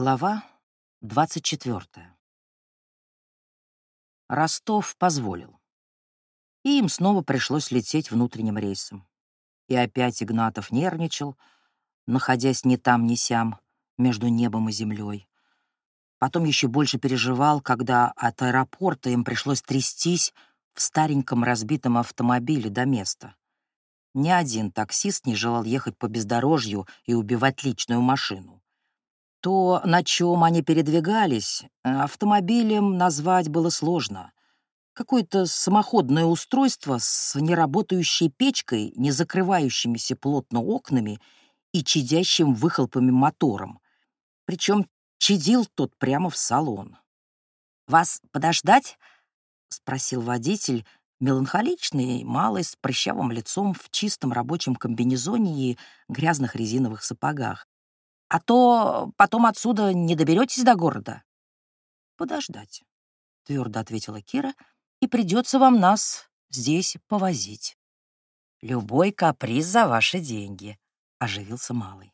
Глава 24. Ростов позволил. И им снова пришлось лететь внутренним рейсом. И опять Игнатов нервничал, находясь ни там, ни сям, между небом и землей. Потом еще больше переживал, когда от аэропорта им пришлось трястись в стареньком разбитом автомобиле до места. Ни один таксист не желал ехать по бездорожью и убивать личную машину. То, на чем они передвигались, э, автомобилем назвать было сложно. Какое-то самоходное устройство с неработающей печкой, не закрывающимися плотно окнами и чадящим выхлопами мотором. Причем чадил тот прямо в салон. «Вас подождать?» — спросил водитель, меланхоличный, малый, с прыщавым лицом, в чистом рабочем комбинезоне и грязных резиновых сапогах. А то потом отсюда не доберетесь до города. Подождать, твердо ответила Кира, и придется вам нас здесь повозить. Любой каприз за ваши деньги, оживился малый.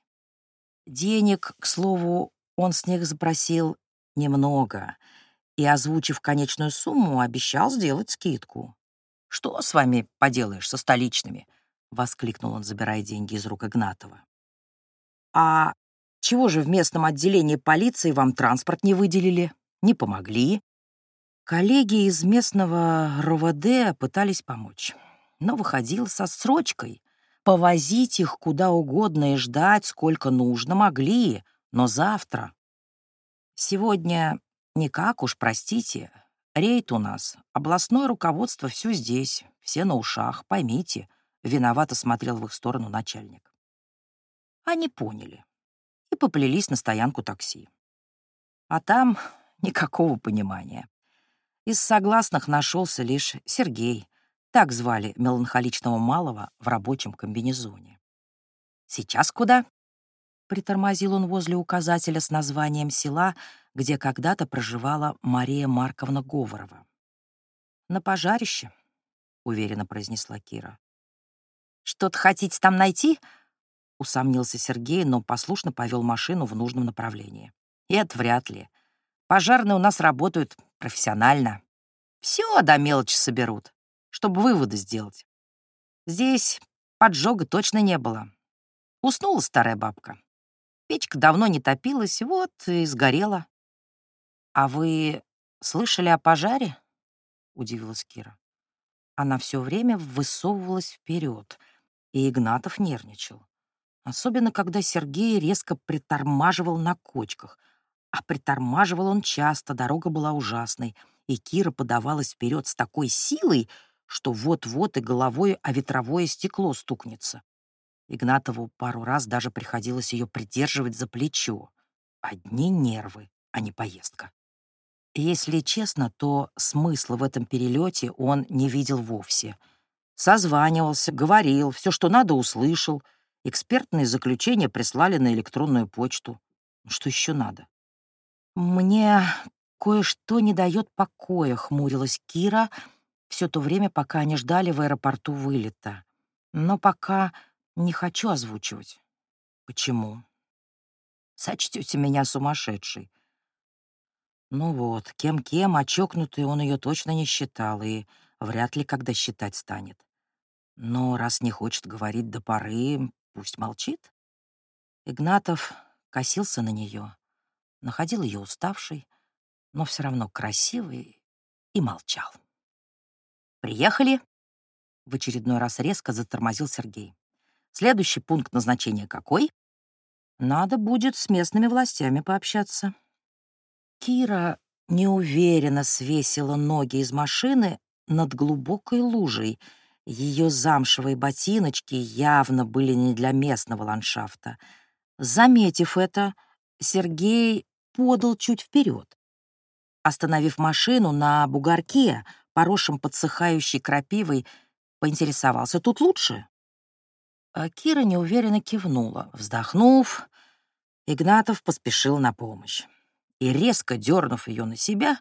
Денег, к слову, он с них запросил немного и, озвучив конечную сумму, обещал сделать скидку. «Что с вами поделаешь со столичными?» — воскликнул он, забирая деньги из рук Игнатова. «А чего же в местном отделении полиции вам транспорт не выделили? Не помогли? Коллеги из местного РОВД пытались помочь, но выходил со срочкой. Повозить их куда угодно и ждать, сколько нужно, могли, но завтра. Сегодня никак уж, простите, рейд у нас. Областное руководство все здесь, все на ушах, поймите. Виновато смотрел в их сторону начальник. Они поняли и поплелись на стоянку такси. А там никакого понимания. Из согласных нашелся лишь Сергей, так звали меланхоличного малого в рабочем комбинезоне. «Сейчас куда?» — притормозил он возле указателя с названием села, где когда-то проживала Мария Марковна Говорова. «На пожарище», — уверенно произнесла Кира. «Что-то хотите там найти?» — усомнился Сергей, но послушно повел машину в нужном направлении. «Это вряд ли. Пожарные у нас работают профессионально. Все до мелочи соберут, чтобы выводы сделать. Здесь поджога точно не было. Уснула старая бабка. Печка давно не топилась, вот и сгорела. «А вы слышали о пожаре?» — удивилась Кира. Она все время высовывалась вперед, и Игнатов нервничал. Особенно, когда Сергей резко притормаживал на кочках. А притормаживал он часто, дорога была ужасной, и Кира подавалась вперед с такой силой, что вот-вот и головой о ветровое стекло стукнется. Игнатову пару раз даже приходилось ее придерживать за плечо. Одни нервы, а не поездка. Если честно, то смысла в этом перелете он не видел вовсе. Созванивался, говорил, все, что надо, услышал — Экспертные заключения прислали на электронную почту. Ну, что еще надо? Мне кое-что не дает покоя, хмурилась Кира все то время, пока они ждали в аэропорту вылета. Но пока не хочу озвучивать. Почему? Сочтете меня сумасшедшей. Ну вот, кем-кем, а чокнутый он ее точно не считал и вряд ли когда считать станет. Но раз не хочет говорить до поры, Пусть молчит. Игнатов косился на нее, находил ее уставшей, но все равно красивой, и молчал. «Приехали?» — в очередной раз резко затормозил Сергей. «Следующий пункт назначения какой?» «Надо будет с местными властями пообщаться». Кира неуверенно свесила ноги из машины над глубокой лужей — ее замшевые ботиночки явно были не для местного ландшафта. Заметив это, Сергей подал чуть вперед. Остановив машину на бугорке, поросшем подсыхающей крапивой, поинтересовался, тут лучше? А Кира неуверенно кивнула. Вздохнув, Игнатов поспешил на помощь и, резко дернув ее на себя,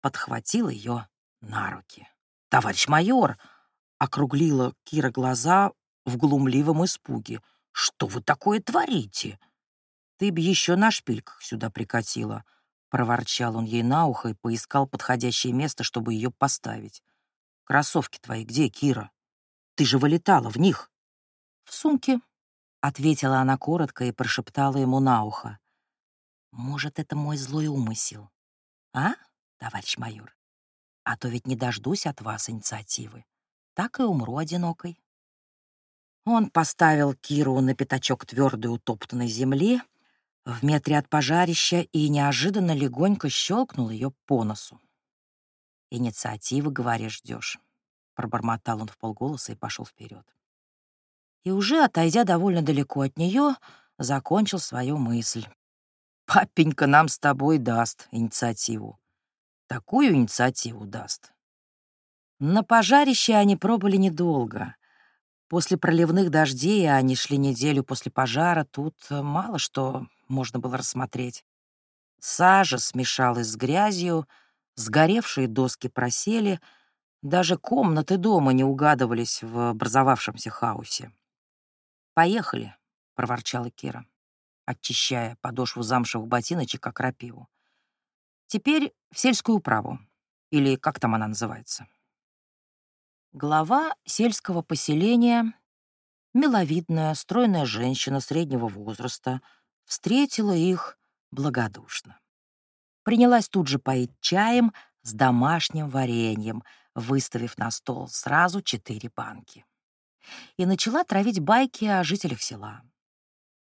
подхватил ее на руки. «Товарищ майор!» Округлила Кира глаза в глумливом испуге. «Что вы такое творите?» Ты б еще на шпильках сюда прикатила, проворчал он ей на ухо и поискал подходящее место, чтобы ее поставить. Кроссовки твои где, Кира? Ты же вылетала в них. В сумке, ответила она коротко и прошептала ему на ухо. Может, это мой злой умысел? А, товарищ майор? А то ведь не дождусь от вас инициативы. Так и умру одинокой. Он поставил Киру на пятачок твердой утоптанной земли в метре от пожарища и неожиданно легонько щелкнул ее по носу. «Инициативы, говоришь, ждешь», — пробормотал он в полголоса и пошел вперед. И уже, отойдя довольно далеко от нее, закончил свою мысль. «Папенька нам с тобой даст инициативу. Такую инициативу даст». На пожарище они пробыли недолго. После проливных дождей, а они шли неделю после пожара, тут мало что можно было рассмотреть. Сажа смешалась с грязью, сгоревшие доски просели, даже комнаты дома не угадывались в образовавшемся хаосе. «Поехали», — проворчала Кира, очищая подошву замшевых ботиночек, как рапиву. «Теперь в сельскую управу, или как там она называется?» Глава сельского поселения, миловидная, стройная женщина среднего возраста, встретила их благодушно. Принялась тут же поить чаем с домашним вареньем, выставив на стол сразу четыре банки. И начала травить байки о жителях села.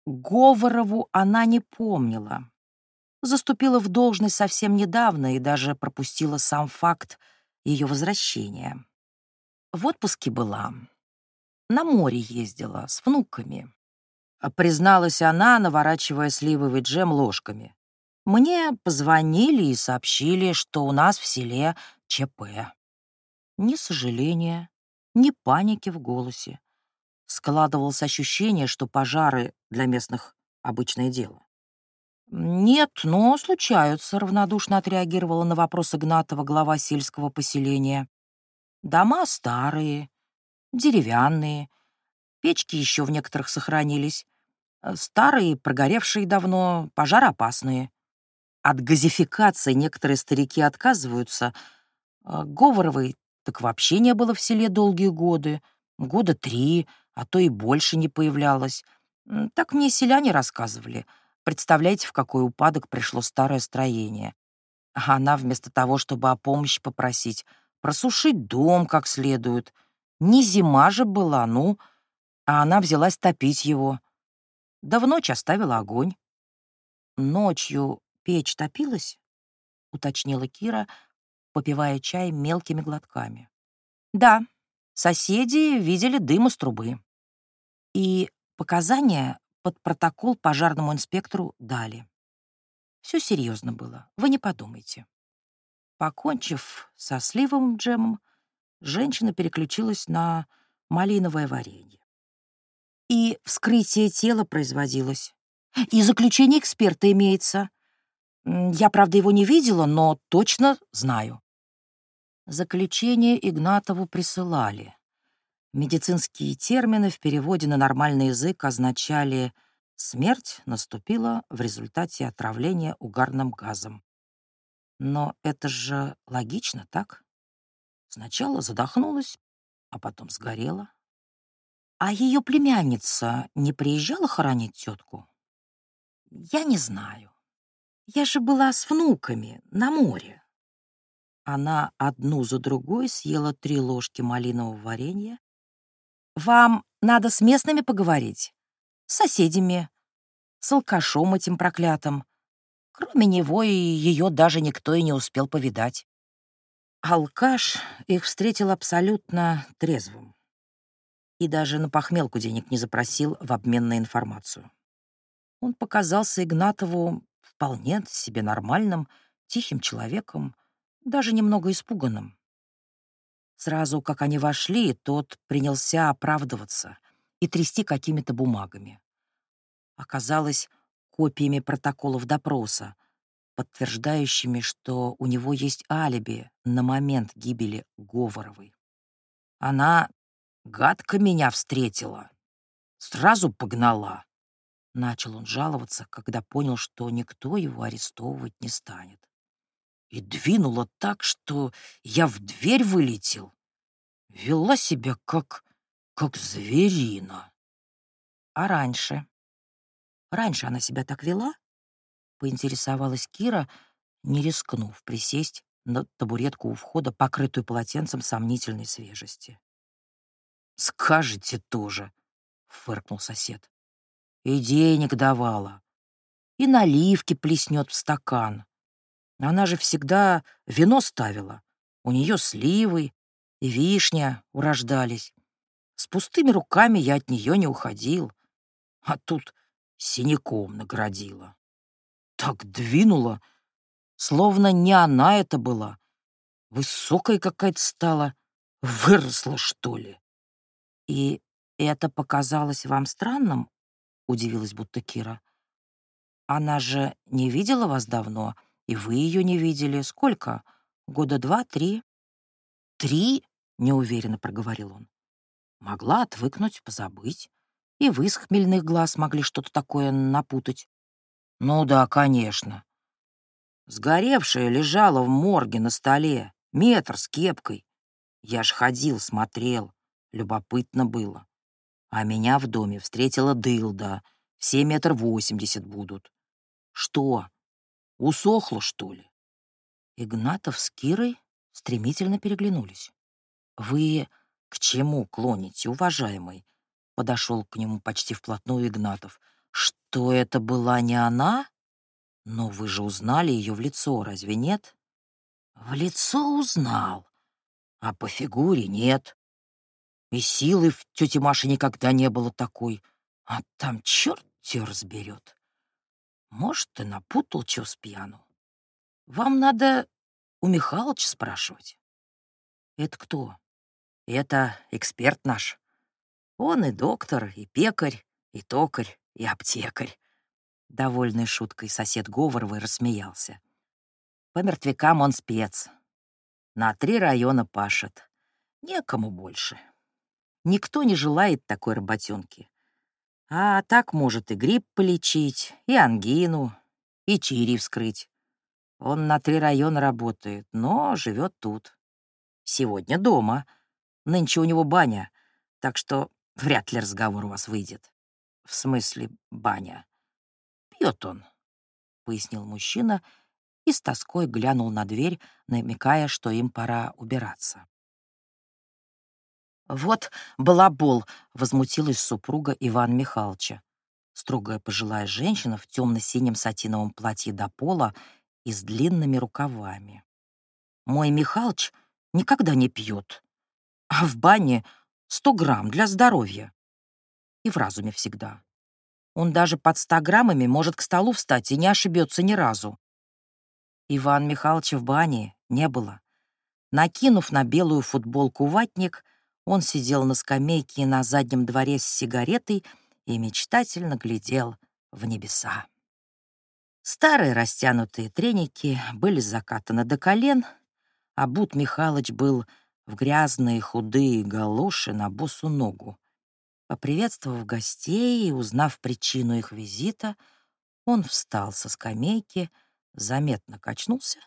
Говорову она не помнила. Заступила в должность совсем недавно и даже пропустила сам факт ее возвращения. В отпуске была. На море ездила с внуками. А призналась она, наворачивая сливовый джем ложками. Мне позвонили и сообщили, что у нас в селе ЧП. Ни сожаления, ни паники в голосе. Складывалось ощущение, что пожары для местных — обычное дело. «Нет, но случаются», — равнодушно отреагировала на вопрос Игнатова глава сельского поселения. Дома старые, деревянные, печки еще в некоторых сохранились. Э, старые, прогоревшие давно, пожароопасные. От газификации некоторые старики отказываются. Э, Говоровой так вообще не было в селе долгие годы. Года три, а то и больше не появлялось. Так мне селяне рассказывали. Представляете, в какой упадок пришло старое строение. А она вместо того, чтобы о помощи попросить, просушить дом как следует. Не зима же была, ну, а она взялась топить его. Да в ночь оставила огонь. «Ночью печь топилась?» — уточнила Кира, попивая чай мелкими глотками. «Да, соседи видели дым из трубы. И показания под протокол пожарному инспектору дали. Все серьезно было, вы не подумайте. Покончив со сливовым джемом, женщина переключилась на малиновое варенье. И вскрытие тела производилось. И заключение эксперта имеется. Я, правда, его не видела, но точно знаю. Заключение Игнатову присылали. Медицинские термины в переводе на нормальный язык означали «смерть наступила в результате отравления угарным газом». Но это же логично, так? Сначала задохнулась, а потом сгорела. А ее племянница не приезжала хоронить тетку? Я не знаю. Я же была с внуками на море. Она одну за другой съела три ложки малинового варенья. Вам надо с местными поговорить, с соседями, с алкашом этим проклятым. Кроме него и ее даже никто и не успел повидать. Алкаш их встретил абсолютно трезвым и даже на похмелку денег не запросил в обмен на информацию. Он показался Игнатову вполне себе нормальным, тихим человеком, даже немного испуганным. Сразу, как они вошли, тот принялся оправдываться и трясти какими-то бумагами. Оказалось, копиями протоколов допроса, подтверждающими, что у него есть алиби на момент гибели Говоровой. Она гадко меня встретила, сразу погнала. Начал он жаловаться, когда понял, что никто его арестовывать не станет. И двинула так, что я в дверь вылетел. Вела себя как... как зверина. А раньше? Раньше она себя так вела? Поинтересовалась Кира, не рискнув присесть на табуретку у входа, покрытую полотенцем сомнительной свежести. «Скажете тоже», — фыркнул сосед. «И денег давала, и наливки плеснет в стакан. Она же всегда вино ставила. У нее сливы и вишня урождались. С пустыми руками я от нее не уходил, а тут синяком наградила. Так двинула, словно не она это была. Высокая какая-то стала, выросла, что ли. «И это показалось вам странным?» — удивилась будто Кира. «Она же не видела вас давно, и вы ее не видели. Сколько? Года два-три?» «Три?» — неуверенно проговорил он. «Могла отвыкнуть, позабыть. И вы с хмельных глаз могли что-то такое напутать». «Ну да, конечно». Сгоревшая лежала в морге на столе, метр с кепкой. Я ж ходил, смотрел. Любопытно было. А меня в доме встретила дылда. Все метр восемьдесят будут. Что, усохло, что ли? Игнатов с Кирой стремительно переглянулись. «Вы к чему клоните, уважаемый?» Подошел к нему почти вплотную Игнатов. «Что это была не она? Но вы же узнали ее в лицо, разве нет?» «В лицо узнал, а по фигуре нет. И силы в тете Маше никогда не было такой. А там черт тебя разберет. Может, ты напутал чё с пьяну? Вам надо у Михалыча спрашивать. Это кто? Это эксперт наш. Он и доктор, и пекарь, и токарь, и аптекарь. Довольной шуткой сосед Говоровой рассмеялся. По мертвякам он спец. На три района пашет. Некому больше. Никто не желает такой работенки. А так может и грипп полечить, и ангину, и чири вскрыть. Он на три района работает, но живет тут. Сегодня дома. Нынче у него баня, так что вряд ли разговор у вас выйдет. В смысле баня. Пьет он, — пояснил мужчина и с тоской глянул на дверь, намекая, что им пора убираться. «Вот балабол!» — возмутилась супруга Ивана Михайловича. Строгая пожилая женщина в темно-синем сатиновом платье до пола и с длинными рукавами. «Мой Михалыч никогда не пьет, а в бане сто грамм для здоровья. И в разуме всегда. Он даже под ста граммами может к столу встать и не ошибется ни разу. Иван Михайловича в бане не было. Накинув на белую футболку ватник — он сидел на скамейке на заднем дворе с сигаретой и мечтательно глядел в небеса. Старые растянутые треники были закатаны до колен, а Бут Михалыч был в грязные худые галоши на босу ногу. Поприветствовав гостей и узнав причину их визита, он встал со скамейки, заметно качнулся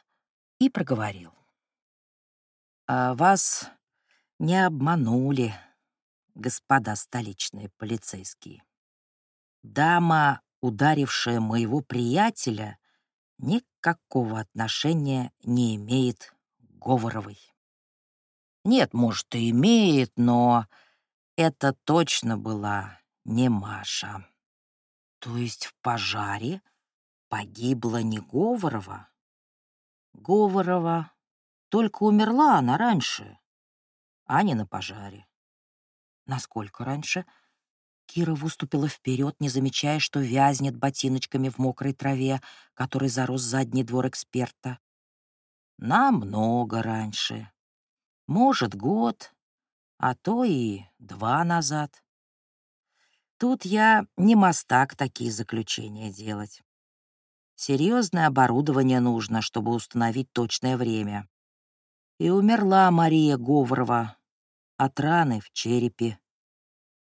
и проговорил. «А вас не обманули, господа столичные полицейские. Дама, ударившая моего приятеля, никакого отношения не имеет к Говоровой. Нет, может, и имеет, но это точно была не Маша. То есть в пожаре погибла не Говорова? Говорова, только умерла она раньше а не на пожаре. Насколько раньше? Кира выступила вперед, не замечая, что вязнет ботиночками в мокрой траве, который зарос задний двор эксперта. Намного раньше. Может, год, а то и два назад. Тут я не мастак такие заключения делать. Серьезное оборудование нужно, чтобы установить точное время. И умерла Мария Говорова от раны в черепе.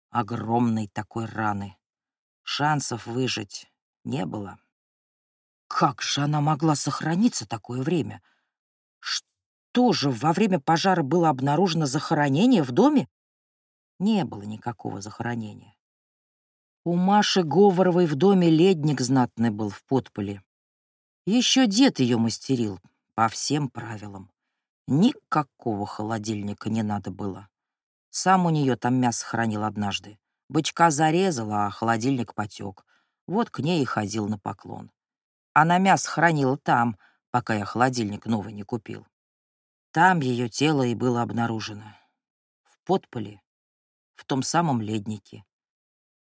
Огромной такой раны, Шансов выжить не было. Как же она могла сохраниться такое время? Что же, во время пожара было обнаружено захоронение в доме? Не было никакого захоронения. У Маши Говоровой в доме ледник знатный был в подполе. Еще дед ее мастерил по всем правилам. Никакого холодильника не надо было. Сам у нее там мясо хранил однажды. Бычка зарезала, а холодильник потек. Вот к ней и ходил на поклон. Она мясо хранила там, пока я холодильник новый не купил. Там ее тело и было обнаружено. В подполе, в том самом леднике,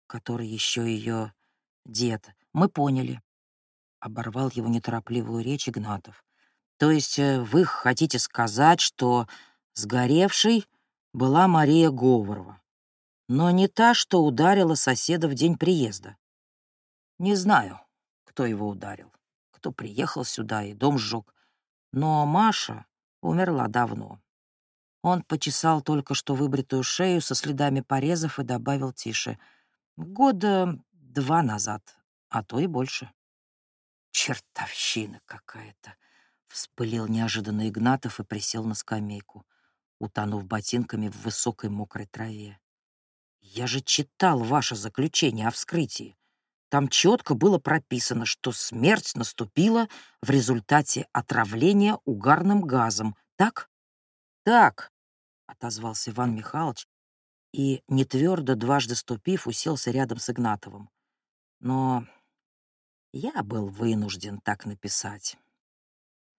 который еще ее дед. Мы поняли. Оборвал его неторопливую речь Игнатов. То есть э, вы хотите сказать, что сгоревшей была Мария Говорова, но не та, что ударила соседа в день приезда? Не знаю, кто его ударил, кто приехал сюда и дом сжег, но Маша умерла давно. Он почесал только что выбритую шею со следами порезов и добавил тише. Года два назад, а то и больше. Чертовщина какая-то. Вспылил неожиданно Игнатов и присел на скамейку, утонув ботинками в высокой мокрой траве. «Я же читал ваше заключение о вскрытии. Там четко было прописано, что смерть наступила в результате отравления угарным газом. Так?» «Так», — отозвался Иван Михайлович и, не твердо дважды ступив, уселся рядом с Игнатовым. «Но я был вынужден так написать.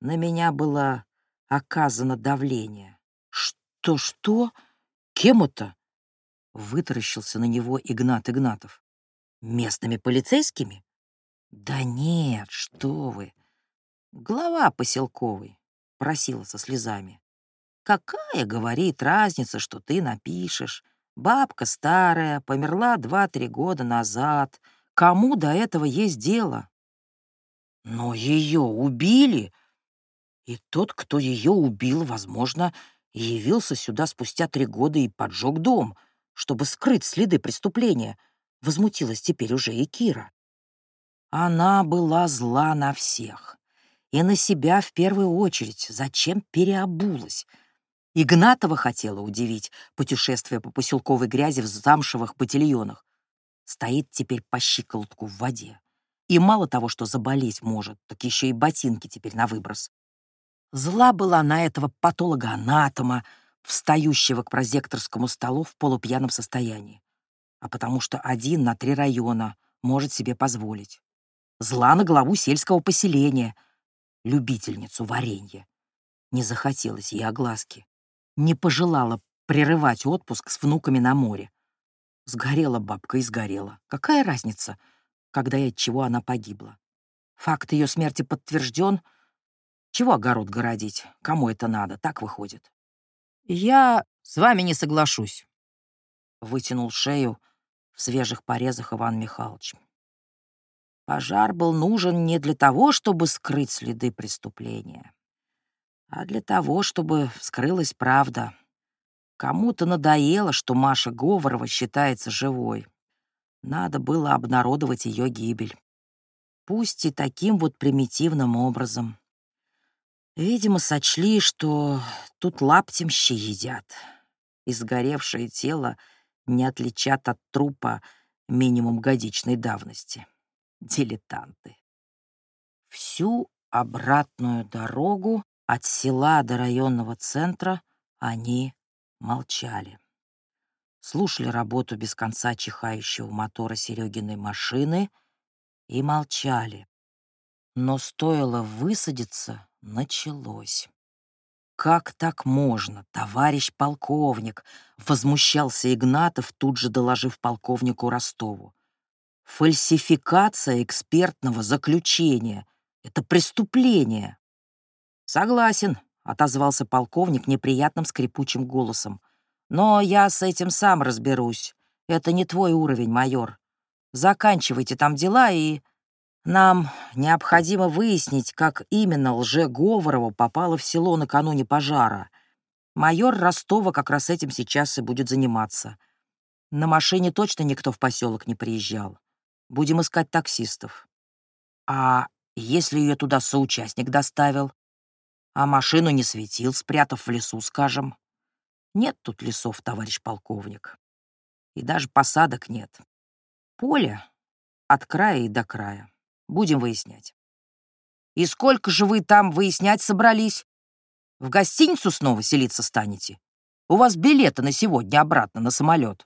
На меня было оказано давление. Что-что? Кем это? Вытаращился на него Игнат Игнатов. Местными полицейскими? Да нет, что вы. Глава поселковый просила со слезами. Какая, говорит, разница, что ты напишешь? Бабка старая, померла два-три года назад. Кому до этого есть дело? Но ее убили, и тот, кто ее убил, возможно, явился сюда спустя три года и поджег дом, чтобы скрыть следы преступления. Возмутилась теперь уже и Кира. Она была зла на всех. И на себя в первую очередь. Зачем переобулась? Игнатова хотела удивить путешествие по поселковой грязи в замшевых ботильонах. Стоит теперь по щиколотку в воде. И мало того, что заболеть может, так еще и ботинки теперь на выброс. Зла была на этого патолога-анатома, встающего к прозекторскому столу в полупьяном состоянии, а потому что один на три района может себе позволить. Зла на главу сельского поселения, любительницу варенья. Не захотелось ей огласки. Не пожелала прерывать отпуск с внуками на море. Сгорела бабка и сгорела. Какая разница, когда и от чего она погибла? Факт ее смерти подтвержден — чего огород городить? Кому это надо? Так выходит. Я с вами не соглашусь. Вытянул шею в свежих порезах Иван Михайлович. Пожар был нужен не для того, чтобы скрыть следы преступления, а для того, чтобы вскрылась правда. Кому-то надоело, что Маша Говорова считается живой. Надо было обнародовать ее гибель. Пусть и таким вот примитивным образом. Видимо, сочли, что тут лаптем щи едят. И сгоревшее тело не отличат от трупа минимум годичной давности. Дилетанты. Всю обратную дорогу от села до районного центра они молчали. Слушали работу без конца чихающего мотора Серегиной машины и молчали. Но стоило высадиться, началось. «Как так можно, товарищ полковник?» — возмущался Игнатов, тут же доложив полковнику Ростову. «Фальсификация экспертного заключения — это преступление». «Согласен», — отозвался полковник неприятным скрипучим голосом. «Но я с этим сам разберусь. Это не твой уровень, майор. Заканчивайте там дела и нам необходимо выяснить, как именно лже-Говорова попала в село накануне пожара. Майор Ростова как раз этим сейчас и будет заниматься. На машине точно никто в поселок не приезжал. Будем искать таксистов. А если ее туда соучастник доставил? А машину не светил, спрятав в лесу, скажем. Нет тут лесов, товарищ полковник. И даже посадок нет. Поле от края и до края. Будем выяснять. И сколько же вы там выяснять собрались? В гостиницу снова селиться станете? У вас билеты на сегодня обратно на самолет.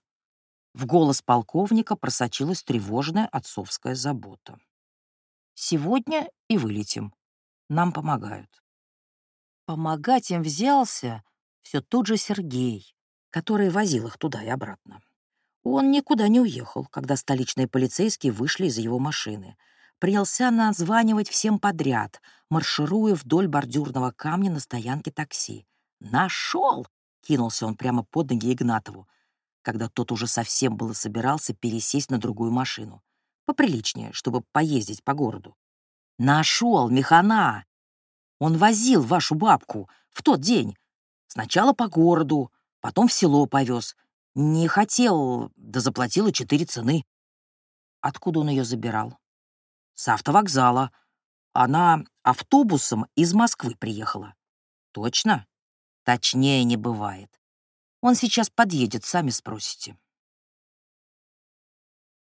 В голос полковника просочилась тревожная отцовская забота. «Сегодня и вылетим. Нам помогают». Помогать им взялся все тот же Сергей, который возил их туда и обратно. Он никуда не уехал, когда столичные полицейские вышли из его машины. Принялся названивать всем подряд, маршируя вдоль бордюрного камня на стоянке такси. «Нашел!» — кинулся он прямо под ноги Игнатову, когда тот уже совсем было собирался пересесть на другую машину. Поприличнее, чтобы поездить по городу. «Нашел, механа! Он возил вашу бабку в тот день. Сначала по городу, потом в село повез. Не хотел, да заплатила четыре цены. Откуда он ее забирал? С автовокзала. Она автобусом из Москвы приехала. Точно? Точнее не бывает. Он сейчас подъедет, сами спросите.